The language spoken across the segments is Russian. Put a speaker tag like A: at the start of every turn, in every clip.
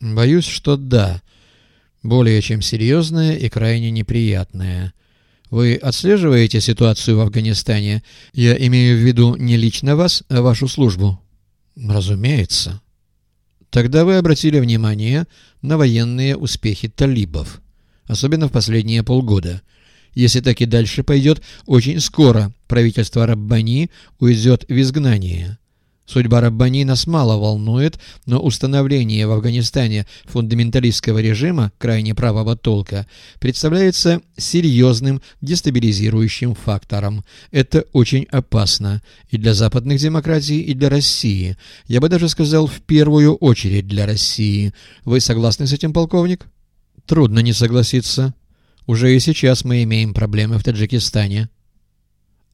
A: Боюсь, что да. Более чем серьезное и крайне неприятное. Вы отслеживаете ситуацию в Афганистане? Я имею в виду не лично вас, а вашу службу. Разумеется. Тогда вы обратили внимание на военные успехи талибов, особенно в последние полгода. Если так и дальше пойдет, очень скоро правительство Раббани уйдет в изгнание. Судьба Раббани нас мало волнует, но установление в Афганистане фундаменталистского режима крайне правого толка представляется серьезным дестабилизирующим фактором. Это очень опасно и для западных демократий, и для России. Я бы даже сказал, в первую очередь для России. Вы согласны с этим, полковник? Трудно не согласиться. Уже и сейчас мы имеем проблемы в Таджикистане.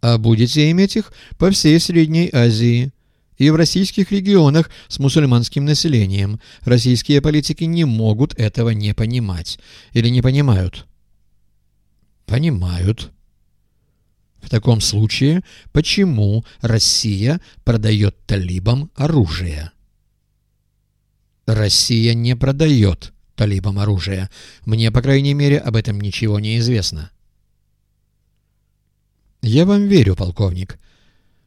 A: А будете иметь их по всей Средней Азии и в российских регионах с мусульманским населением. Российские политики не могут этого не понимать. Или не понимают? Понимают. В таком случае, почему Россия продает талибам оружие? Россия не продает талибам оружие. Мне, по крайней мере, об этом ничего не известно. Я вам верю, полковник.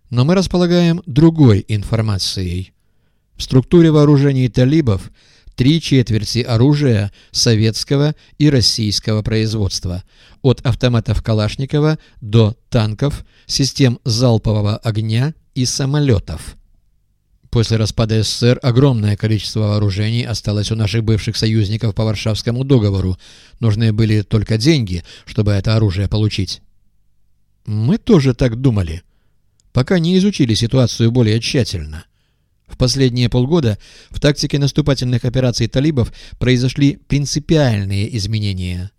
A: Но мы располагаем другой информацией. В структуре вооружений талибов три четверти оружия советского и российского производства, от автоматов Калашникова до танков, систем залпового огня и самолетов. После распада СССР огромное количество вооружений осталось у наших бывших союзников по Варшавскому договору. Нужны были только деньги, чтобы это оружие получить. Мы тоже так думали пока не изучили ситуацию более тщательно. В последние полгода в тактике наступательных операций талибов произошли принципиальные изменения.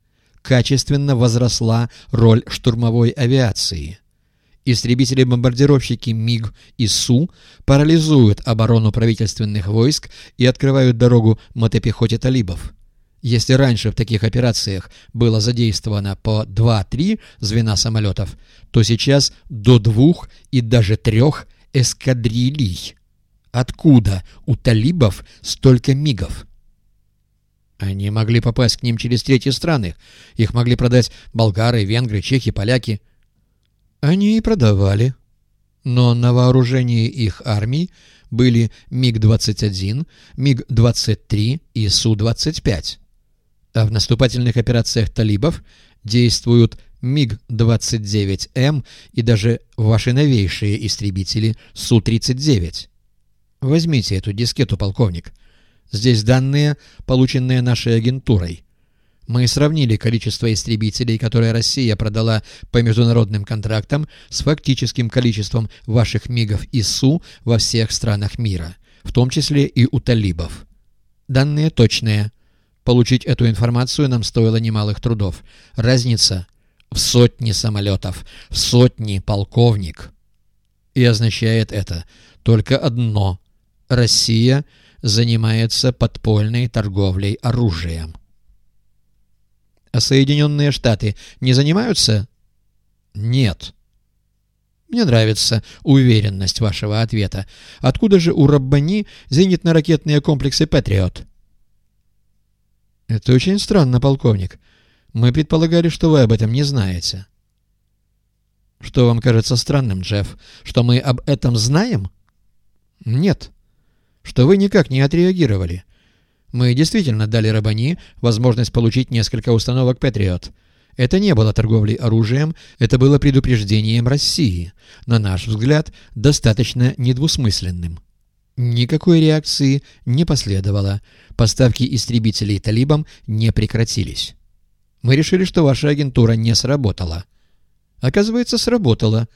A: Качественно возросла роль штурмовой авиации. Истребители-бомбардировщики МиГ и Су парализуют оборону правительственных войск и открывают дорогу мотопехоте талибов. Если раньше в таких операциях было задействовано по 2-3 звена самолетов, то сейчас до двух и даже трех эскадрилий. Откуда у талибов столько мигов? Они могли попасть к ним через третьи страны. Их могли продать болгары, венгры, чехи, поляки. Они и продавали. Но на вооружении их армий были МиГ-21, МиГ-23 и Су-25 а в наступательных операциях талибов действуют МиГ-29М и даже ваши новейшие истребители Су-39. Возьмите эту дискету, полковник. Здесь данные, полученные нашей агентурой. Мы сравнили количество истребителей, которые Россия продала по международным контрактам, с фактическим количеством ваших МиГов и Су во всех странах мира, в том числе и у талибов. Данные точные. Получить эту информацию нам стоило немалых трудов. Разница в сотни самолетов, в сотни полковник. И означает это только одно. Россия занимается подпольной торговлей оружием. А Соединенные Штаты не занимаются? Нет. Мне нравится уверенность вашего ответа. Откуда же у Раббани зенитно-ракетные комплексы «Патриот»? «Это очень странно, полковник. Мы предполагали, что вы об этом не знаете». «Что вам кажется странным, Джефф? Что мы об этом знаем?» «Нет. Что вы никак не отреагировали. Мы действительно дали Рабани возможность получить несколько установок «Патриот». Это не было торговлей оружием, это было предупреждением России, на наш взгляд, достаточно недвусмысленным. Никакой реакции не последовало. Поставки истребителей талибам не прекратились. Мы решили, что ваша агентура не сработала. Оказывается, сработала.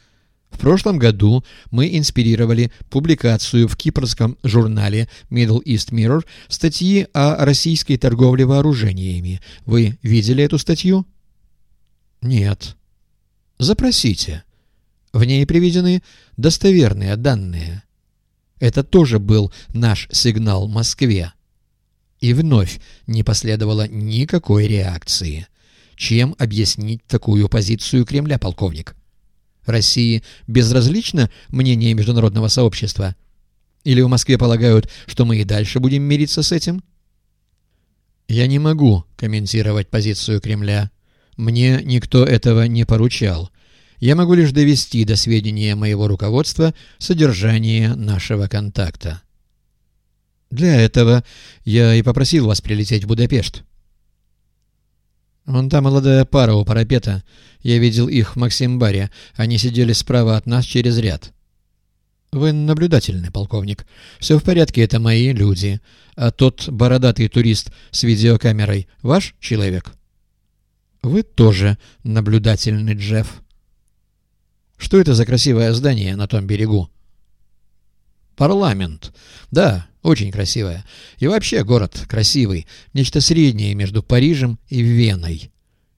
A: В прошлом году мы инспирировали публикацию в кипрском журнале Middle East Mirror статьи о российской торговле вооружениями. Вы видели эту статью? Нет. Запросите. В ней приведены достоверные данные. Это тоже был наш сигнал Москве. И вновь не последовало никакой реакции. Чем объяснить такую позицию Кремля, полковник? России безразлично мнение международного сообщества? Или в Москве полагают, что мы и дальше будем мириться с этим? Я не могу комментировать позицию Кремля. Мне никто этого не поручал. Я могу лишь довести до сведения моего руководства содержание нашего контакта. Для этого я и попросил вас прилететь в Будапешт. Вон та молодая пара у парапета. Я видел их в Максимбаре. Они сидели справа от нас через ряд. Вы наблюдательный, полковник. Все в порядке, это мои люди. А тот бородатый турист с видеокамерой ваш человек? Вы тоже наблюдательный, Джефф. Что это за красивое здание на том берегу? Парламент. Да, очень красивое. И вообще город красивый. Нечто среднее между Парижем и Веной.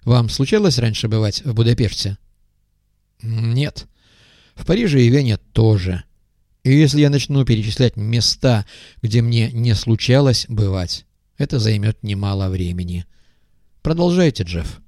A: Вам случалось раньше бывать в Будапеште? Нет. В Париже и Вене тоже. И если я начну перечислять места, где мне не случалось бывать, это займет немало времени. Продолжайте, Джефф.